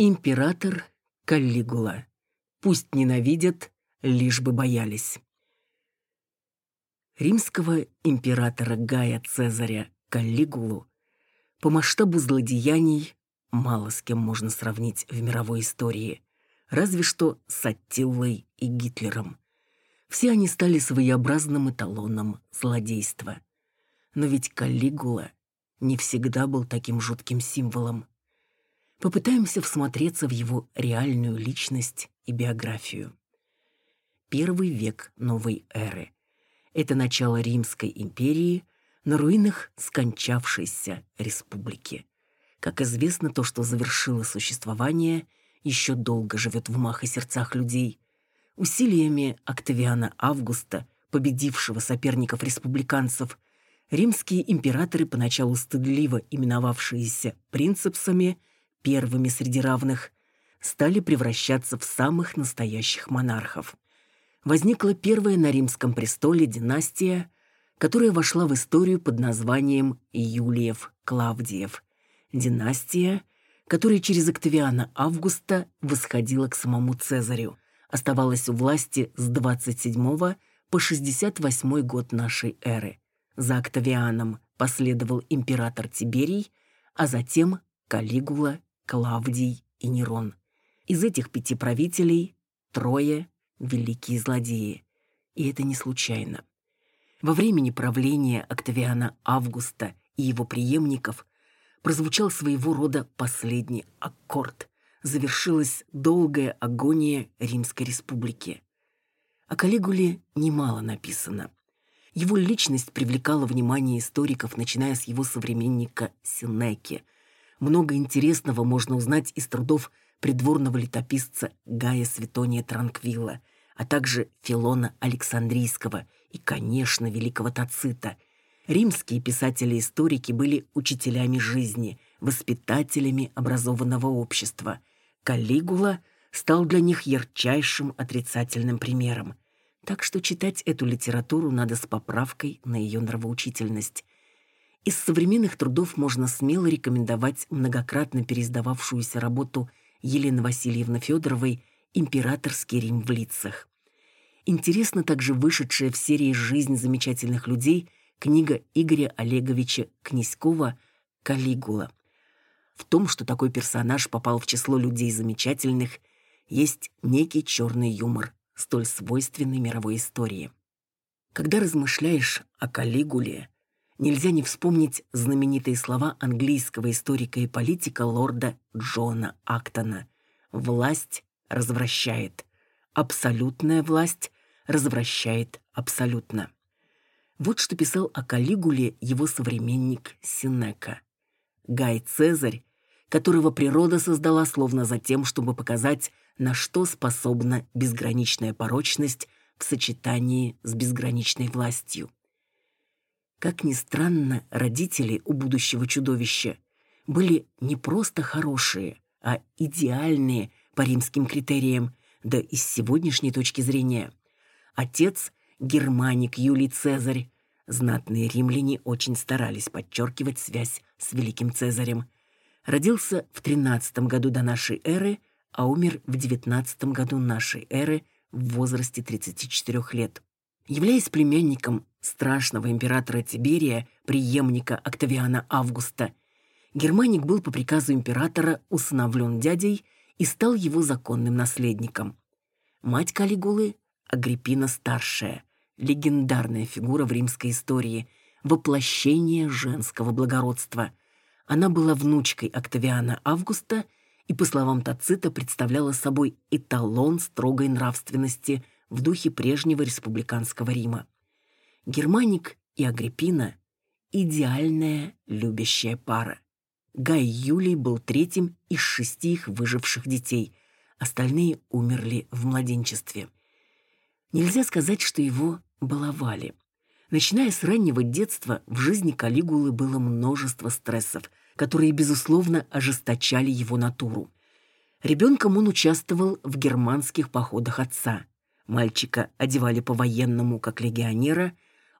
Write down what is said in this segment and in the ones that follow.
Император Каллигула. Пусть ненавидят, лишь бы боялись. Римского императора Гая Цезаря Каллигулу по масштабу злодеяний мало с кем можно сравнить в мировой истории, разве что с Аттилой и Гитлером. Все они стали своеобразным эталоном злодейства. Но ведь Каллигула не всегда был таким жутким символом. Попытаемся всмотреться в его реальную личность и биографию. Первый век новой эры. Это начало Римской империи на руинах скончавшейся республики. Как известно, то, что завершило существование, еще долго живет в умах и сердцах людей. Усилиями Октавиана Августа, победившего соперников республиканцев, римские императоры, поначалу стыдливо именовавшиеся принцепсами, первыми среди равных, стали превращаться в самых настоящих монархов. Возникла первая на римском престоле династия, которая вошла в историю под названием Юлиев-Клавдиев. Династия, которая через Октавиана Августа восходила к самому Цезарю, оставалась у власти с 27 по 68 год нашей эры. За Октавианом последовал император Тиберий, а затем Калигула, Клавдий и Нерон. Из этих пяти правителей трое — великие злодеи. И это не случайно. Во времени правления Октавиана Августа и его преемников прозвучал своего рода последний аккорд. Завершилась долгая агония Римской Республики. О Калигуле немало написано. Его личность привлекала внимание историков, начиная с его современника Синеки. Много интересного можно узнать из трудов придворного летописца Гая Светония Транквилла, а также Филона Александрийского и, конечно, великого Тацита. Римские писатели-историки были учителями жизни, воспитателями образованного общества. Каллигула стал для них ярчайшим отрицательным примером. Так что читать эту литературу надо с поправкой на ее нравоучительность. Из современных трудов можно смело рекомендовать многократно переиздававшуюся работу Елены Васильевны Федоровой «Императорский Рим в лицах». Интересна также вышедшая в серии «Жизнь замечательных людей» книга Игоря Олеговича Князькова «Калигула». В том, что такой персонаж попал в число людей замечательных, есть некий черный юмор, столь свойственный мировой истории. Когда размышляешь о Калигуле, нельзя не вспомнить знаменитые слова английского историка и политика лорда Джона Актона. «Власть развращает. Абсолютная власть развращает абсолютно». Вот что писал о Калигуле его современник Синека. Гай Цезарь, которого природа создала словно за тем, чтобы показать, на что способна безграничная порочность в сочетании с безграничной властью. Как ни странно, родители у будущего чудовища были не просто хорошие, а идеальные по римским критериям, да и с сегодняшней точки зрения. Отец – германик Юлий Цезарь. Знатные римляне очень старались подчеркивать связь с великим Цезарем. Родился в 13 году до нашей эры, а умер в 19 году нашей эры в возрасте 34 лет. Являясь племянником страшного императора Тиберия, преемника Октавиана Августа, Германик был по приказу императора усыновлен дядей и стал его законным наследником. Мать Калигулы – Агриппина Старшая, легендарная фигура в римской истории, воплощение женского благородства. Она была внучкой Октавиана Августа и, по словам Тацита, представляла собой эталон строгой нравственности – в духе прежнего республиканского Рима. Германик и Агриппина – идеальная любящая пара. Гай Юлий был третьим из шести их выживших детей, остальные умерли в младенчестве. Нельзя сказать, что его баловали. Начиная с раннего детства, в жизни Калигулы было множество стрессов, которые, безусловно, ожесточали его натуру. Ребенком он участвовал в германских походах отца – Мальчика одевали по-военному, как легионера.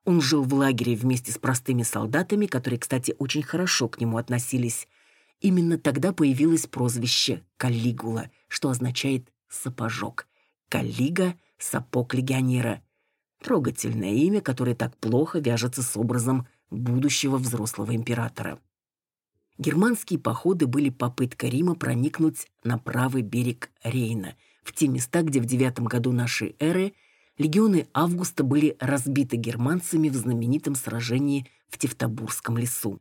Он жил в лагере вместе с простыми солдатами, которые, кстати, очень хорошо к нему относились. Именно тогда появилось прозвище Каллигула, что означает «сапожок». Каллига — сапог легионера. Трогательное имя, которое так плохо вяжется с образом будущего взрослого императора. Германские походы были попыткой Рима проникнуть на правый берег Рейна, в те места, где в девятом году нашей эры легионы Августа были разбиты германцами в знаменитом сражении в Тевтобурском лесу.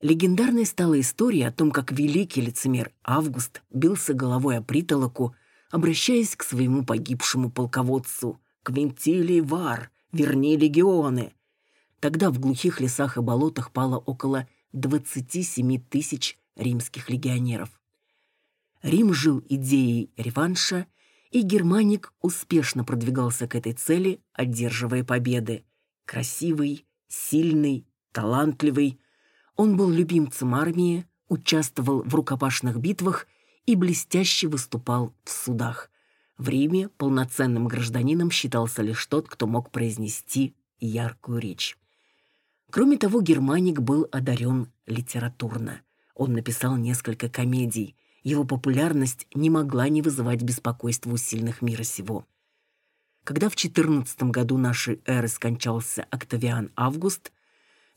Легендарной стала история о том, как великий лицемер Август бился головой о притолоку, обращаясь к своему погибшему полководцу «Квинтилий Вар, верни легионы!» Тогда в глухих лесах и болотах пало около 27 тысяч римских легионеров. Рим жил идеей реванша, и Германик успешно продвигался к этой цели, одерживая победы. Красивый, сильный, талантливый. Он был любимцем армии, участвовал в рукопашных битвах и блестяще выступал в судах. В Риме полноценным гражданином считался лишь тот, кто мог произнести яркую речь. Кроме того, Германик был одарен литературно. Он написал несколько комедий. Его популярность не могла не вызывать беспокойства у сильных мира сего. Когда в 14 году нашей эры скончался Октавиан Август,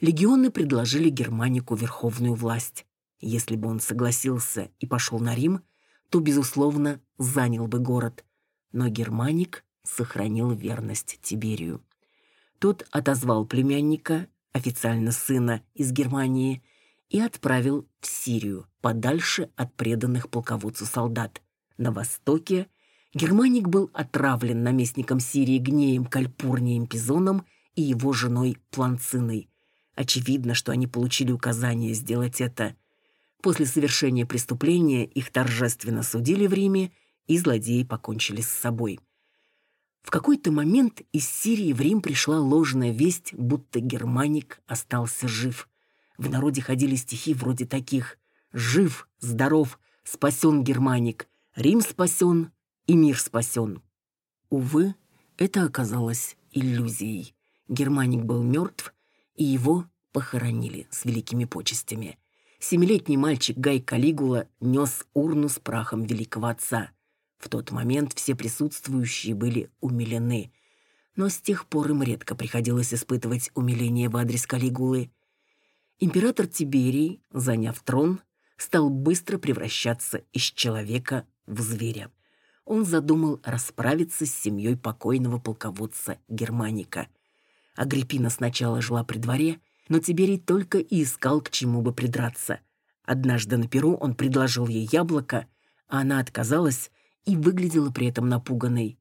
легионы предложили Германику верховную власть. Если бы он согласился и пошел на Рим, то, безусловно, занял бы город. Но Германик сохранил верность Тиберию. Тот отозвал племянника официально сына из Германии, и отправил в Сирию, подальше от преданных полководцу солдат. На востоке Германик был отравлен наместником Сирии Гнеем Кальпурнием Пизоном и его женой Планциной. Очевидно, что они получили указание сделать это. После совершения преступления их торжественно судили в Риме, и злодеи покончили с собой. В какой-то момент из Сирии в Рим пришла ложная весть, будто германик остался жив. В народе ходили стихи вроде таких «Жив, здоров, спасен германик, Рим спасен и мир спасен». Увы, это оказалось иллюзией. Германик был мертв, и его похоронили с великими почестями. Семилетний мальчик Гай Калигула нес урну с прахом великого отца. В тот момент все присутствующие были умилены. Но с тех пор им редко приходилось испытывать умиление в адрес Калигулы. Император Тиберий, заняв трон, стал быстро превращаться из человека в зверя. Он задумал расправиться с семьей покойного полководца Германика. Агриппина сначала жила при дворе, но Тиберий только и искал, к чему бы придраться. Однажды на перу он предложил ей яблоко, а она отказалась и выглядела при этом напуганной.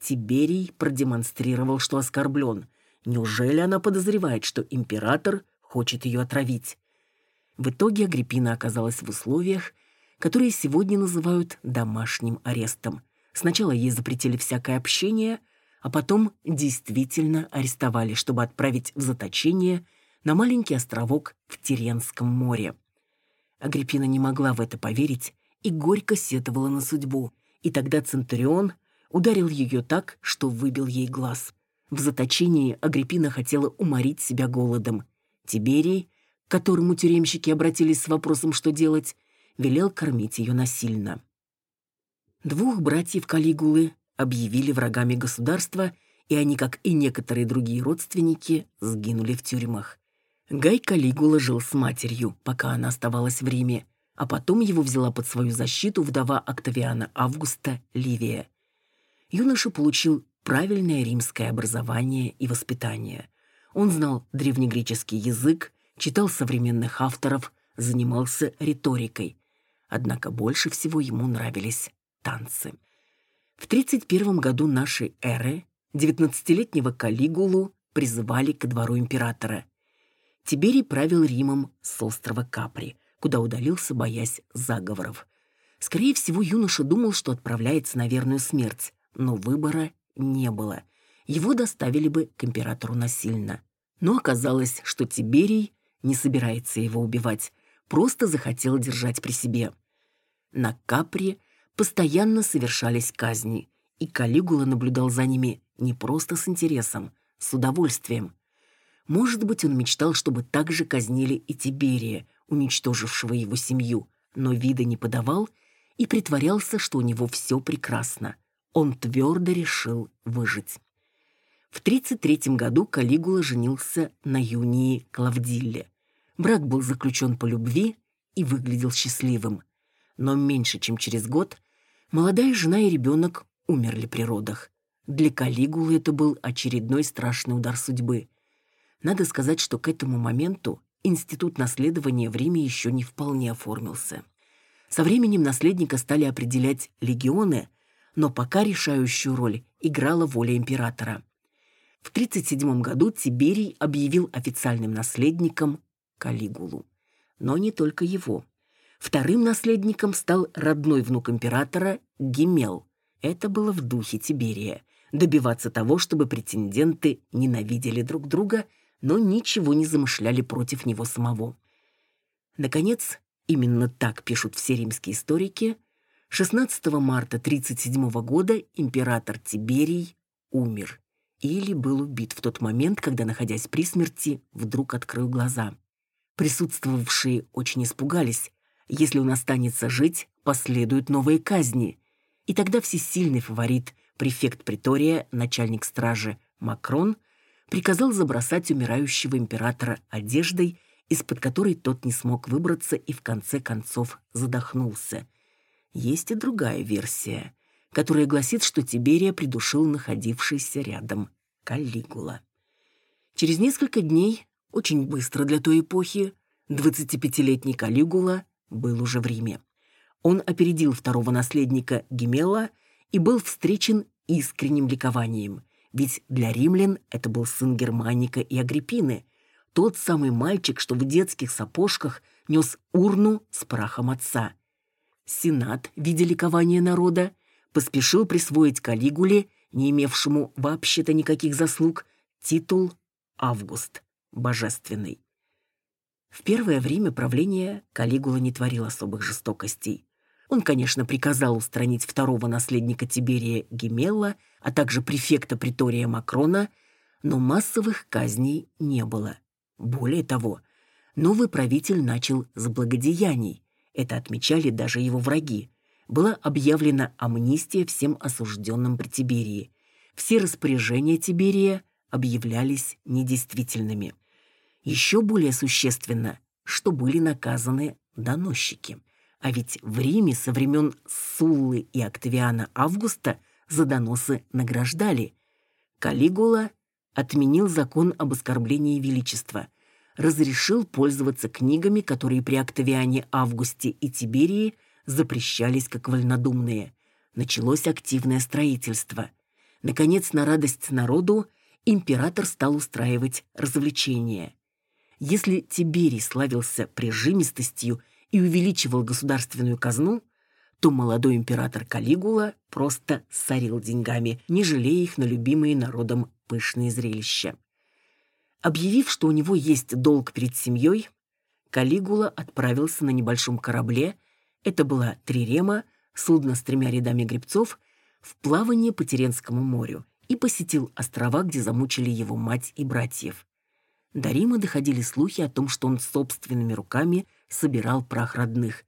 Тиберий продемонстрировал, что оскорблен. Неужели она подозревает, что император хочет ее отравить? В итоге Агриппина оказалась в условиях, которые сегодня называют домашним арестом. Сначала ей запретили всякое общение, а потом действительно арестовали, чтобы отправить в заточение на маленький островок в Теренском море. Агриппина не могла в это поверить и горько сетовала на судьбу – и тогда Центурион ударил ее так, что выбил ей глаз. В заточении Агриппина хотела уморить себя голодом. Тиберий, к которому тюремщики обратились с вопросом, что делать, велел кормить ее насильно. Двух братьев Калигулы объявили врагами государства, и они, как и некоторые другие родственники, сгинули в тюрьмах. Гай Калигула жил с матерью, пока она оставалась в Риме а потом его взяла под свою защиту вдова Октавиана Августа Ливия. Юноша получил правильное римское образование и воспитание. Он знал древнегреческий язык, читал современных авторов, занимался риторикой. Однако больше всего ему нравились танцы. В 31 году нашей эры 19-летнего Калигулу призывали к двору императора. Тиберий правил Римом с острова Капри – куда удалился, боясь заговоров. Скорее всего, юноша думал, что отправляется на верную смерть, но выбора не было. Его доставили бы к императору насильно. Но оказалось, что Тиберий не собирается его убивать, просто захотел держать при себе. На Капре постоянно совершались казни, и Калигула наблюдал за ними не просто с интересом, с удовольствием. Может быть, он мечтал, чтобы так же казнили и Тиберия, уничтожившего его семью, но вида не подавал и притворялся, что у него все прекрасно. Он твердо решил выжить. В 33 году Калигула женился на Юнии Клавдилле. Брак был заключен по любви и выглядел счастливым. Но меньше чем через год молодая жена и ребенок умерли при родах. Для Калигулы это был очередной страшный удар судьбы. Надо сказать, что к этому моменту институт наследования в Риме еще не вполне оформился. Со временем наследника стали определять легионы, но пока решающую роль играла воля императора. В 37 году Тиберий объявил официальным наследником Калигулу. Но не только его. Вторым наследником стал родной внук императора Гемел. Это было в духе Тиберия. Добиваться того, чтобы претенденты ненавидели друг друга, но ничего не замышляли против него самого. Наконец, именно так пишут все римские историки, 16 марта 37 года император Тиберий умер или был убит в тот момент, когда, находясь при смерти, вдруг открыл глаза. Присутствовавшие очень испугались. Если он останется жить, последуют новые казни. И тогда всесильный фаворит, префект притория, начальник стражи Макрон, приказал забросать умирающего императора одеждой, из-под которой тот не смог выбраться и в конце концов задохнулся. Есть и другая версия которая гласит, что Тиберия придушил находившийся рядом Каллигула. Через несколько дней, очень быстро для той эпохи, 25-летний Каллигула был уже в Риме. Он опередил второго наследника Гемела и был встречен искренним ликованием, ведь для римлян это был сын Германика и Агриппины, тот самый мальчик, что в детских сапожках нес урну с прахом отца. Сенат, видя ликование народа, поспешил присвоить Калигуле, не имевшему вообще-то никаких заслуг, титул «Август» — божественный. В первое время правления Калигула не творил особых жестокостей. Он, конечно, приказал устранить второго наследника Тиберия Гемелла, а также префекта притория Макрона, но массовых казней не было. Более того, новый правитель начал с благодеяний. Это отмечали даже его враги была объявлена амнистия всем осужденным при Тиберии. Все распоряжения Тиберия объявлялись недействительными. Еще более существенно, что были наказаны доносчики. А ведь в Риме со времен Суллы и Октавиана Августа за доносы награждали. Калигула отменил закон об оскорблении величества, разрешил пользоваться книгами, которые при Октавиане Августе и Тиберии – запрещались как вольнодумные. Началось активное строительство. Наконец, на радость народу, император стал устраивать развлечения. Если Тиберий славился прижимистостью и увеличивал государственную казну, то молодой император Калигула просто сорил деньгами, не жалея их на любимые народом пышные зрелища. Объявив, что у него есть долг перед семьей, Калигула отправился на небольшом корабле это была Трирема, судно с тремя рядами гребцов, в плавание по Теренскому морю и посетил острова, где замучили его мать и братьев. До Рима доходили слухи о том, что он собственными руками собирал прах родных.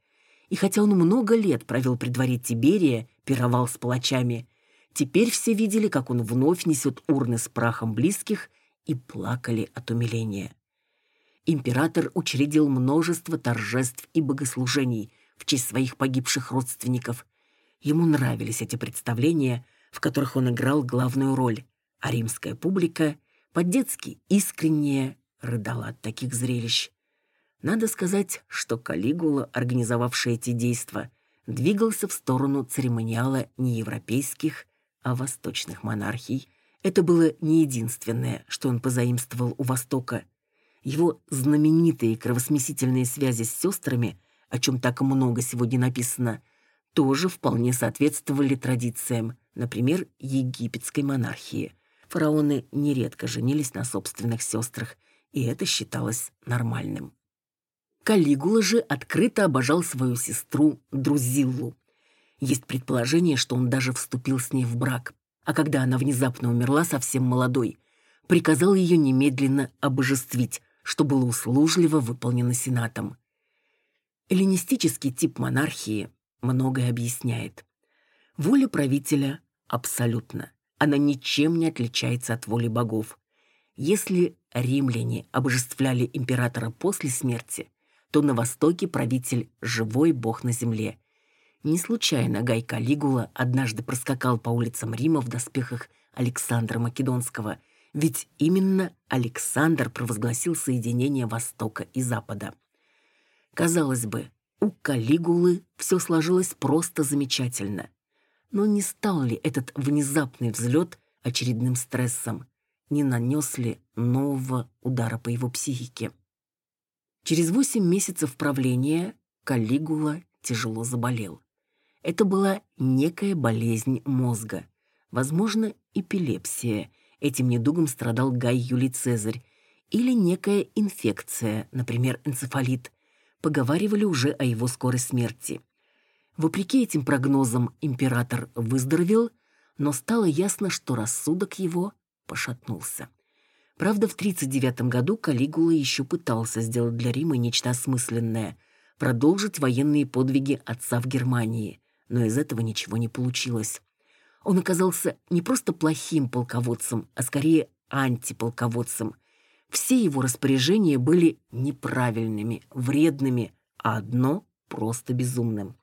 И хотя он много лет провел при дворе Тиберия, пировал с палачами, теперь все видели, как он вновь несет урны с прахом близких и плакали от умиления. Император учредил множество торжеств и богослужений, в честь своих погибших родственников. Ему нравились эти представления, в которых он играл главную роль, а римская публика по-детски искренне рыдала от таких зрелищ. Надо сказать, что Калигула, организовавший эти действия, двигался в сторону церемониала не европейских, а восточных монархий. Это было не единственное, что он позаимствовал у Востока. Его знаменитые кровосмесительные связи с сестрами – о чем так много сегодня написано, тоже вполне соответствовали традициям, например, египетской монархии. Фараоны нередко женились на собственных сестрах, и это считалось нормальным. Калигула же открыто обожал свою сестру Друзиллу. Есть предположение, что он даже вступил с ней в брак, а когда она внезапно умерла совсем молодой, приказал ее немедленно обожествить, что было услужливо выполнено сенатом. Эллинистический тип монархии многое объясняет. Воля правителя абсолютна. Она ничем не отличается от воли богов. Если римляне обожествляли императора после смерти, то на Востоке правитель – живой бог на земле. Не случайно Гай Калигула однажды проскакал по улицам Рима в доспехах Александра Македонского, ведь именно Александр провозгласил соединение Востока и Запада. Казалось бы, у Калигулы все сложилось просто замечательно. Но не стал ли этот внезапный взлет очередным стрессом? Не нанес ли нового удара по его психике? Через восемь месяцев правления Калигула тяжело заболел. Это была некая болезнь мозга, возможно, эпилепсия. Этим недугом страдал Гай Юлий Цезарь. Или некая инфекция, например, энцефалит. Поговаривали уже о его скорой смерти. Вопреки этим прогнозам император выздоровел, но стало ясно, что рассудок его пошатнулся. Правда, в 39 году Калигула еще пытался сделать для Рима нечто осмысленное – продолжить военные подвиги отца в Германии, но из этого ничего не получилось. Он оказался не просто плохим полководцем, а скорее антиполководцем. Все его распоряжения были неправильными, вредными, а одно – просто безумным.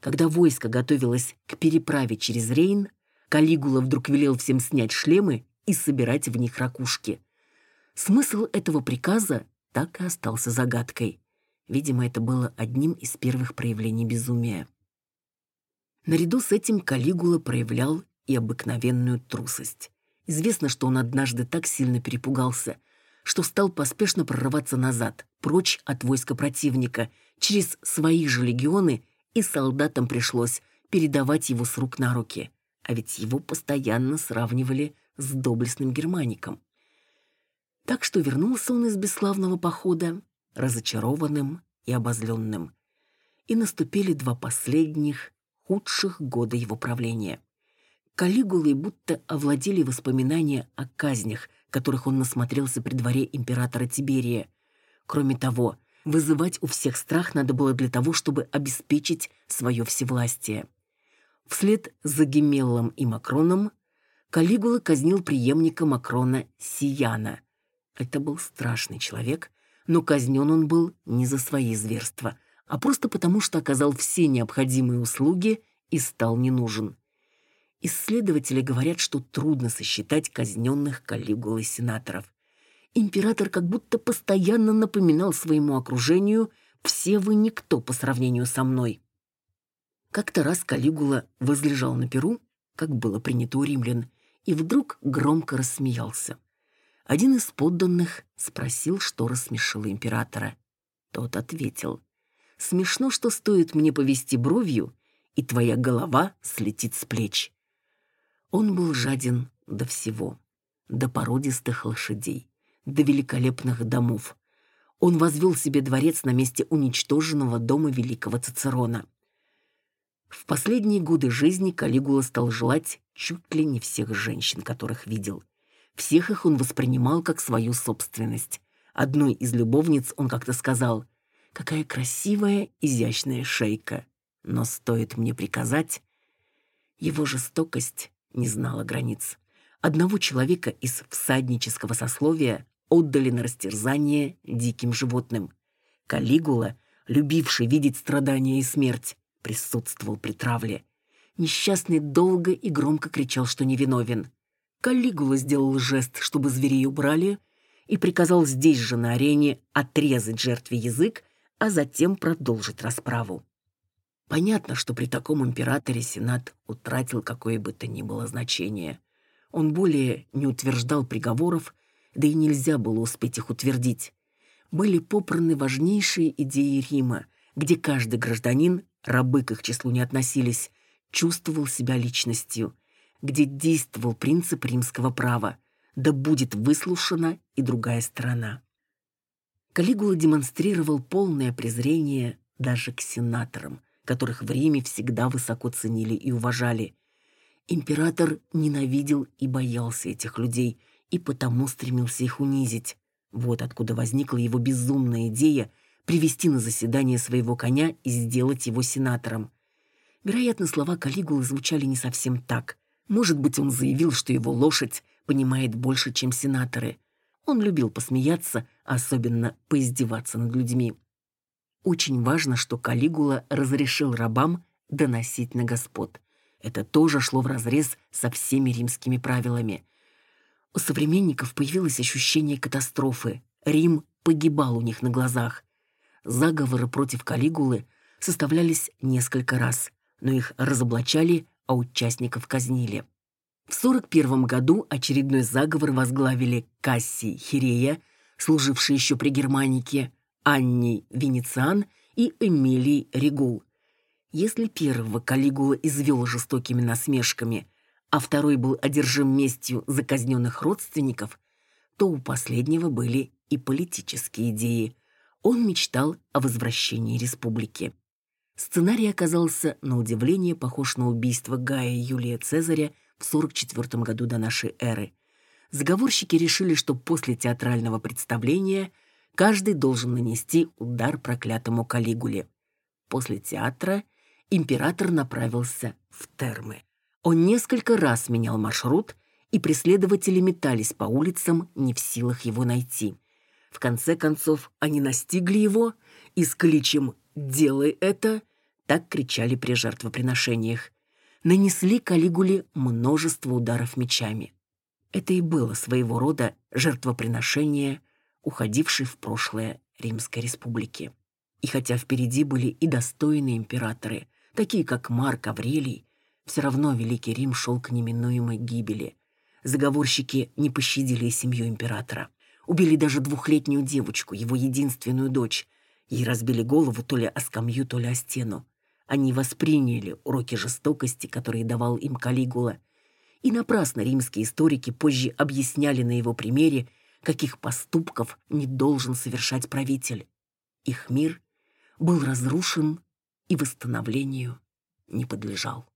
Когда войско готовилось к переправе через Рейн, Калигула вдруг велел всем снять шлемы и собирать в них ракушки. Смысл этого приказа так и остался загадкой. Видимо, это было одним из первых проявлений безумия. Наряду с этим Калигула проявлял и обыкновенную трусость. Известно, что он однажды так сильно перепугался, что стал поспешно прорываться назад, прочь от войска противника, через свои же легионы, и солдатам пришлось передавать его с рук на руки. А ведь его постоянно сравнивали с доблестным германиком. Так что вернулся он из бесславного похода разочарованным и обозленным. И наступили два последних, худших года его правления. Калигулой будто овладели воспоминания о казнях, которых он насмотрелся при дворе императора Тиберия. Кроме того, вызывать у всех страх надо было для того, чтобы обеспечить свое всевластие. Вслед за Гемеллом и Макроном Калигула казнил преемника Макрона Сияна. Это был страшный человек, но казнен он был не за свои зверства, а просто потому, что оказал все необходимые услуги и стал не нужен. Исследователи говорят, что трудно сосчитать казненных Калигулой сенаторов. Император как будто постоянно напоминал своему окружению «все вы никто по сравнению со мной». Как-то раз Калигула возлежал на перу, как было принято у римлян, и вдруг громко рассмеялся. Один из подданных спросил, что рассмешило императора. Тот ответил, «Смешно, что стоит мне повести бровью, и твоя голова слетит с плеч». Он был жаден до всего, до породистых лошадей, до великолепных домов. Он возвел себе дворец на месте уничтоженного дома великого Цицерона. В последние годы жизни Калигула стал желать чуть ли не всех женщин, которых видел. Всех их он воспринимал как свою собственность. Одной из любовниц он как-то сказал «Какая красивая, изящная шейка! Но стоит мне приказать...» Его жестокость не знала границ. Одного человека из всаднического сословия отдали на растерзание диким животным. Калигула, любивший видеть страдания и смерть, присутствовал при травле. Несчастный долго и громко кричал, что невиновен. Калигула сделал жест, чтобы зверей убрали, и приказал здесь же на арене отрезать жертве язык, а затем продолжить расправу. Понятно, что при таком императоре Сенат утратил какое бы то ни было значение. Он более не утверждал приговоров, да и нельзя было успеть их утвердить. Были попраны важнейшие идеи Рима, где каждый гражданин, рабы к их числу не относились, чувствовал себя личностью, где действовал принцип римского права, да будет выслушана и другая сторона. Калигула демонстрировал полное презрение даже к сенаторам, которых в Риме всегда высоко ценили и уважали. Император ненавидел и боялся этих людей, и потому стремился их унизить. Вот откуда возникла его безумная идея привести на заседание своего коня и сделать его сенатором. Вероятно, слова Калигулы звучали не совсем так. Может быть, он заявил, что его лошадь понимает больше, чем сенаторы. Он любил посмеяться, особенно поиздеваться над людьми. Очень важно, что Калигула разрешил рабам доносить на господ. Это тоже шло вразрез со всеми римскими правилами. У современников появилось ощущение катастрофы. Рим погибал у них на глазах. Заговоры против Калигулы составлялись несколько раз, но их разоблачали, а участников казнили. В 41 году очередной заговор возглавили Кассий Хирея, служивший еще при Германике, Анни Венециан и Эмилий Регул. Если первого Калигула извел жестокими насмешками, а второй был одержим местью за казненных родственников, то у последнего были и политические идеи. Он мечтал о возвращении республики. Сценарий оказался, на удивление, похож на убийство Гая Юлия Цезаря в 44 году до нашей эры. Заговорщики решили, что после театрального представления каждый должен нанести удар проклятому Калигуле. После театра император направился в термы. Он несколько раз менял маршрут, и преследователи метались по улицам, не в силах его найти. В конце концов, они настигли его и с кличем «Делай это!» так кричали при жертвоприношениях. Нанесли Калигуле множество ударов мечами. Это и было своего рода жертвоприношение, уходившей в прошлое Римской Республики. И хотя впереди были и достойные императоры, такие как Марк Аврелий, все равно Великий Рим шел к неминуемой гибели. Заговорщики не пощадили семью императора. Убили даже двухлетнюю девочку, его единственную дочь. Ей разбили голову то ли о скамью, то ли о стену. Они восприняли уроки жестокости, которые давал им Калигула. И напрасно римские историки позже объясняли на его примере, каких поступков не должен совершать правитель. Их мир был разрушен и восстановлению не подлежал.